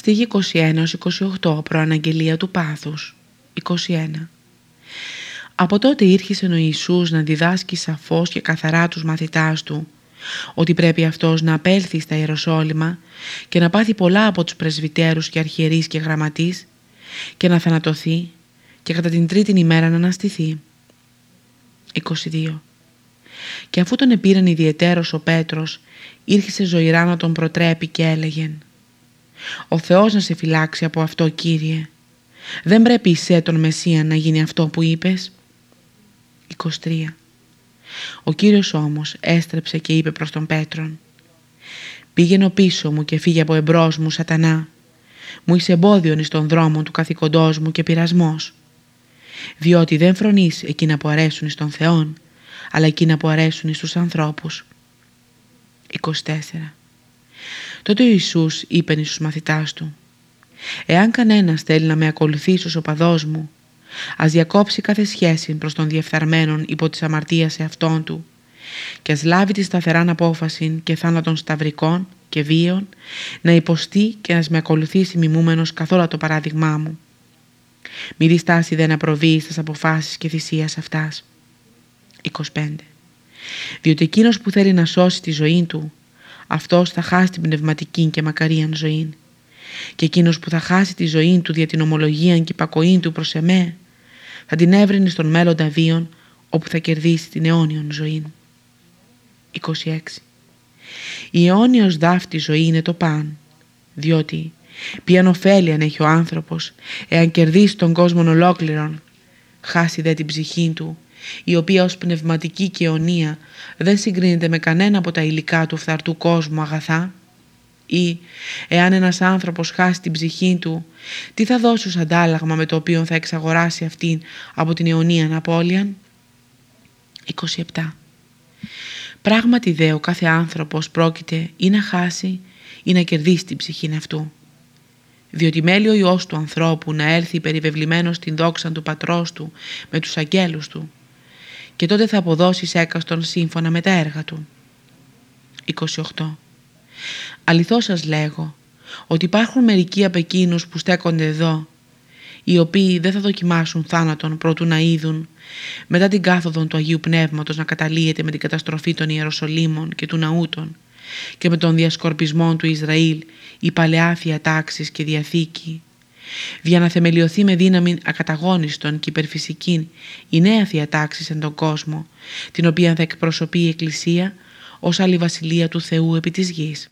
Στίγη 21-28 Προαναγγελία του πάθους 21 Από τότε ήρχισε ο Ιησούς να διδάσκει σαφώς και καθαρά τους μαθητάς του ότι πρέπει αυτός να απέλθει στα Ιεροσόλυμα και να πάθει πολλά από τους πρεσβυτέρους και αρχιερείς και γραμματείς και να θανατωθεί και κατά την τρίτη ημέρα να αναστηθεί. 22. Και αφού τον επήραν ιδιαιτέρως ο Πέτρος, ήρχισε ζωηρά να τον προτρέπει και έλεγεν «Ο Θεός να σε φυλάξει από αυτό, Κύριε. Δεν πρέπει σε τον Μεσσία να γίνει αυτό που είπες». 23. Ο Κύριος όμως έστρεψε και είπε προς τον Πέτρον «Πήγαινε πίσω μου και φύγε από εμπρός μου, σατανά. Μου είσαι εμπόδιον εις τον δρόμο του καθηκοντός μου και πειρασμός. Διότι δεν φρονείς εκείνα που αρέσουν εις τον Θεόν, αλλά εκείνα που αρέσουν εις τους ανθρώπους». 24. Τότε ο Ιησούς είπε στους μαθητάς του «Εάν κανένας θέλει να με ακολουθήσει ως οπαδός μου, ας διακόψει κάθε σχέση προς τον διεφθαρμένον υπό της αμαρτίας σε αυτόν του και ας λάβει τη σταθεράν απόφαση και θάνατον σταυρικών και βίων να υποστεί και να με ακολουθήσει μιμούμενος καθόλου το παράδειγμά μου. Μη διστάσει δεν να προβεί στις αποφάσεις και θυσίας αυτάς. 25. Διότι εκείνος που θέλει να σώσει τη ζωή του, αυτός θα χάσει την πνευματική και μακαρίαν ζωή. Και εκείνος που θα χάσει τη ζωή του δια την ομολογία και υπακοή του προς εμέ, θα την έβρινε στον μέλλοντα βίον όπου θα κερδίσει την αιώνιον ζωή. 26. Η αιώνιος δάφτη ζωή είναι το παν, διότι ποιαν ωφέλη αν έχει ο άνθρωπος εάν κερδίσει τον κόσμο ολόκληρον, χάσει δε την ψυχή του, η οποία ως πνευματική και αιωνία δεν συγκρίνεται με κανένα από τα υλικά του φθαρτού κόσμου αγαθά, ή εάν ένας άνθρωπος χάσει την ψυχή του, τι θα δώσει ως αντάλλαγμα με το οποίο θα εξαγοράσει αυτήν από την αιωνία απώλειαν. 27. Πράγματι δε ο κάθε άνθρωπος πρόκειται ή να χάσει ή να κερδίσει την ψυχή αυτού. Διότι μέλει ο Υιός του ανθρώπου να έρθει περιβεβλημένος στην δόξα του πατρός του με τους αγγέλους του και τότε θα αποδώσει έκαστον σύμφωνα με τα έργα του. 28. Αληθώς σας λέγω ότι υπάρχουν μερικοί από εκείνους που στέκονται εδώ οι οποίοι δεν θα δοκιμάσουν θάνατον προτού να είδουν μετά την κάθοδον του Αγίου Πνεύματος να καταλύεται με την καταστροφή των Ιεροσολύμων και του ναούτων και με τον διασκορπισμό του Ισραήλ η παλαιά τάξης και διαθήκη για να θεμελιωθεί με δύναμη ακαταγόνιστον και υπερφυσική η νέα Θεία Τάξη εν τον κόσμο την οποία θα εκπροσωπεί η Εκκλησία ως άλλη βασιλεία του Θεού επί της γης.